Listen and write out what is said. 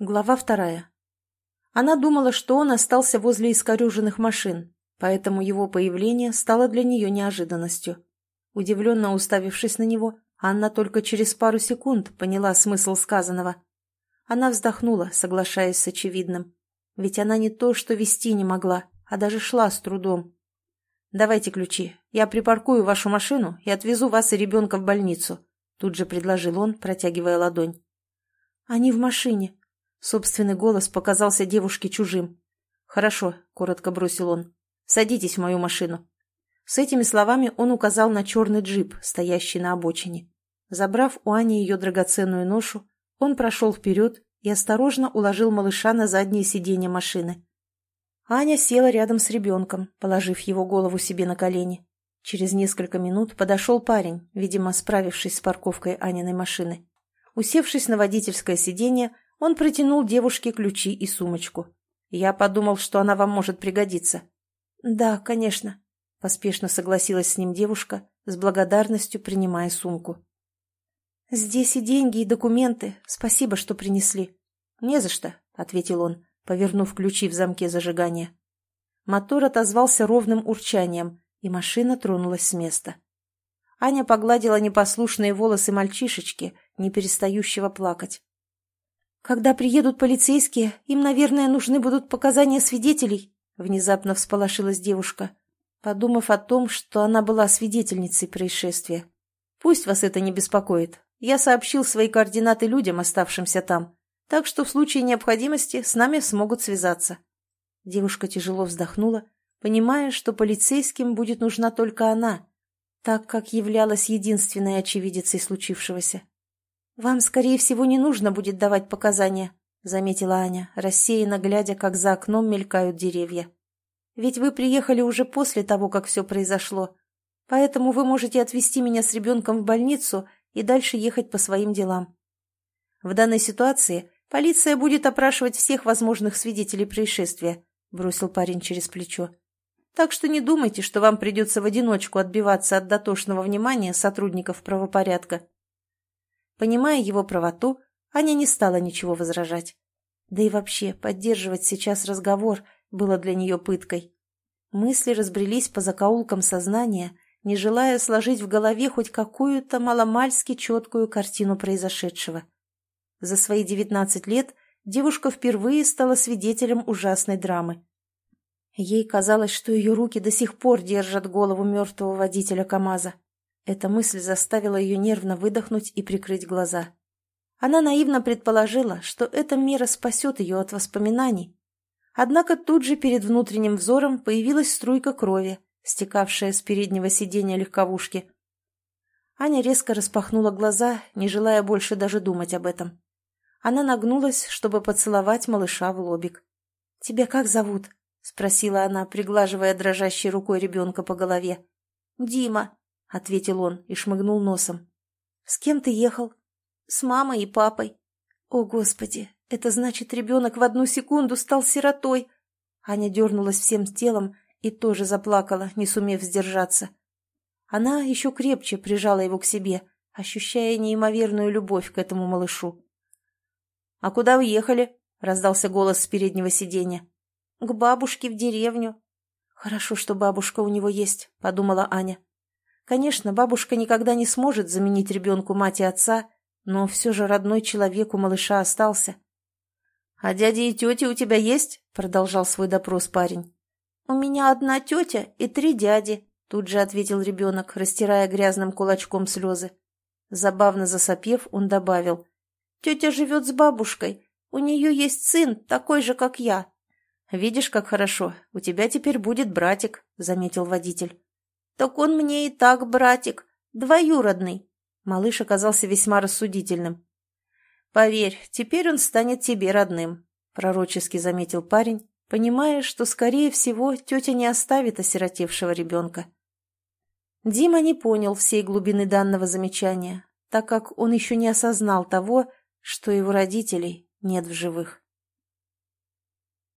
Глава вторая. Она думала, что он остался возле искореженных машин, поэтому его появление стало для нее неожиданностью. Удивленно уставившись на него, Анна только через пару секунд поняла смысл сказанного. Она вздохнула, соглашаясь с очевидным. Ведь она не то что вести не могла, а даже шла с трудом. «Давайте ключи. Я припаркую вашу машину и отвезу вас и ребенка в больницу», тут же предложил он, протягивая ладонь. «Они в машине», Собственный голос показался девушке чужим. «Хорошо», — коротко бросил он. «Садитесь в мою машину». С этими словами он указал на черный джип, стоящий на обочине. Забрав у Ани ее драгоценную ношу, он прошел вперед и осторожно уложил малыша на заднее сиденье машины. Аня села рядом с ребенком, положив его голову себе на колени. Через несколько минут подошел парень, видимо, справившись с парковкой Аниной машины. Усевшись на водительское сиденье, он протянул девушке ключи и сумочку. Я подумал, что она вам может пригодиться. «Да, конечно», — поспешно согласилась с ним девушка, с благодарностью принимая сумку. «Здесь и деньги, и документы. Спасибо, что принесли». «Не за что», — ответил он, повернув ключи в замке зажигания. Мотор отозвался ровным урчанием, и машина тронулась с места. Аня погладила непослушные волосы мальчишечки, не перестающего плакать. «Когда приедут полицейские, им, наверное, нужны будут показания свидетелей», — внезапно всполошилась девушка, подумав о том, что она была свидетельницей происшествия. «Пусть вас это не беспокоит. Я сообщил свои координаты людям, оставшимся там, так что в случае необходимости с нами смогут связаться». Девушка тяжело вздохнула, понимая, что полицейским будет нужна только она, так как являлась единственной очевидицей случившегося. «Вам, скорее всего, не нужно будет давать показания», — заметила Аня, рассеянно глядя, как за окном мелькают деревья. «Ведь вы приехали уже после того, как все произошло, поэтому вы можете отвезти меня с ребенком в больницу и дальше ехать по своим делам. В данной ситуации полиция будет опрашивать всех возможных свидетелей происшествия», — бросил парень через плечо. «Так что не думайте, что вам придется в одиночку отбиваться от дотошного внимания сотрудников правопорядка». Понимая его правоту, Аня не стала ничего возражать. Да и вообще, поддерживать сейчас разговор было для нее пыткой. Мысли разбрелись по закоулкам сознания, не желая сложить в голове хоть какую-то маломальски четкую картину произошедшего. За свои девятнадцать лет девушка впервые стала свидетелем ужасной драмы. Ей казалось, что ее руки до сих пор держат голову мертвого водителя КамАЗа. Эта мысль заставила ее нервно выдохнуть и прикрыть глаза. Она наивно предположила, что эта мера спасет ее от воспоминаний. Однако тут же перед внутренним взором появилась струйка крови, стекавшая с переднего сиденья легковушки. Аня резко распахнула глаза, не желая больше даже думать об этом. Она нагнулась, чтобы поцеловать малыша в лобик. «Тебя как зовут?» — спросила она, приглаживая дрожащей рукой ребенка по голове. «Дима», — ответил он и шмыгнул носом. «С кем ты ехал?» «С мамой и папой». «О, Господи! Это значит, ребенок в одну секунду стал сиротой!» Аня дернулась всем телом и тоже заплакала, не сумев сдержаться. Она еще крепче прижала его к себе, ощущая неимоверную любовь к этому малышу. «А куда вы ехали?» — раздался голос с переднего сиденья. «К бабушке в деревню». «Хорошо, что бабушка у него есть», — подумала Аня. Конечно, бабушка никогда не сможет заменить ребенку мать и отца, но все же родной человек у малыша остался. «А дяди и тети у тебя есть?» — продолжал свой допрос парень. «У меня одна тетя и три дяди», — тут же ответил ребенок, растирая грязным кулачком слезы. Забавно засопев, он добавил. «Тетя живет с бабушкой. У нее есть сын, такой же, как я». «Видишь, как хорошо. У тебя теперь будет братик», — заметил водитель. «Так он мне и так братик, двоюродный». Малыш оказался весьма рассудительным. «Поверь, теперь он станет тебе родным», — пророчески заметил парень, понимая, что, скорее всего, тетя не оставит осиротевшего ребенка. Дима не понял всей глубины данного замечания, так как он еще не осознал того, что его родителей нет в живых.